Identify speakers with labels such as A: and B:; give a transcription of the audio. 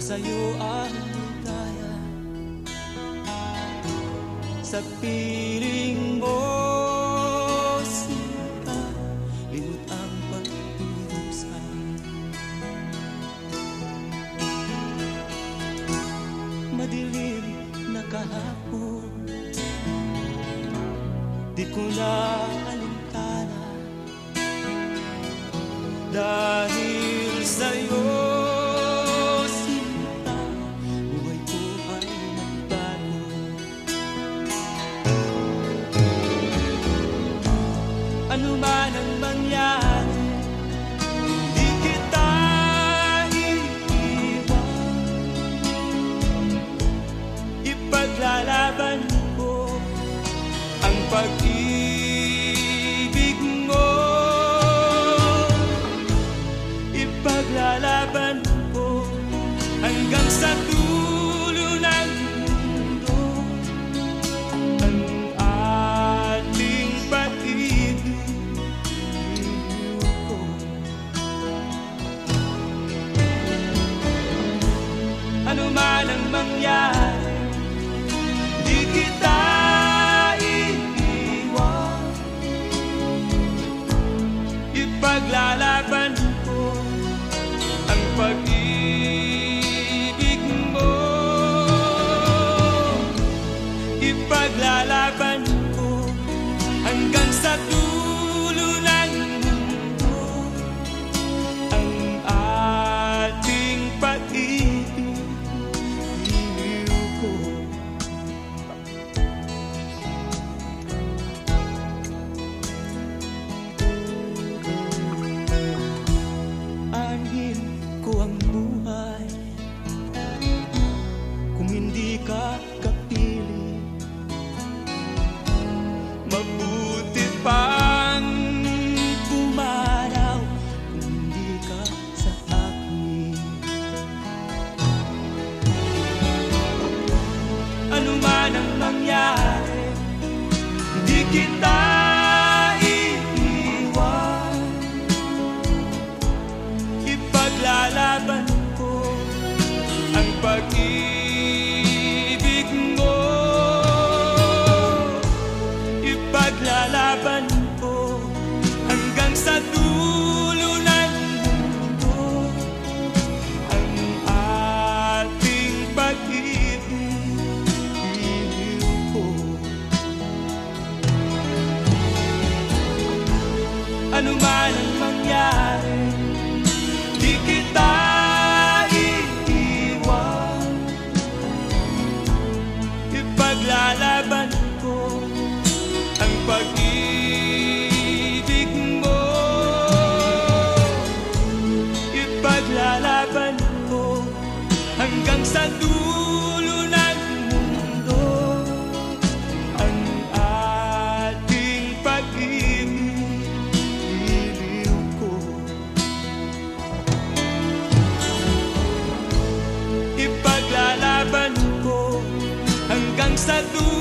A: Nasa'yo ang ligaya Sa piling mo Sita Limot ang pagdurusa Madilim na kahapon. Di ko na alintana Dahil sa'yo pag-ibig mo. Hanggang sa dulo Ipaglalaban ko Ang pag-ibig mo. Ipaglalaban ko Hanggang sa dulo sa akin. Ano man ang mangyari Hindi kita ko ang pag-ibig mo. Ipaglalaban ko hanggang sa dulo Ano man força do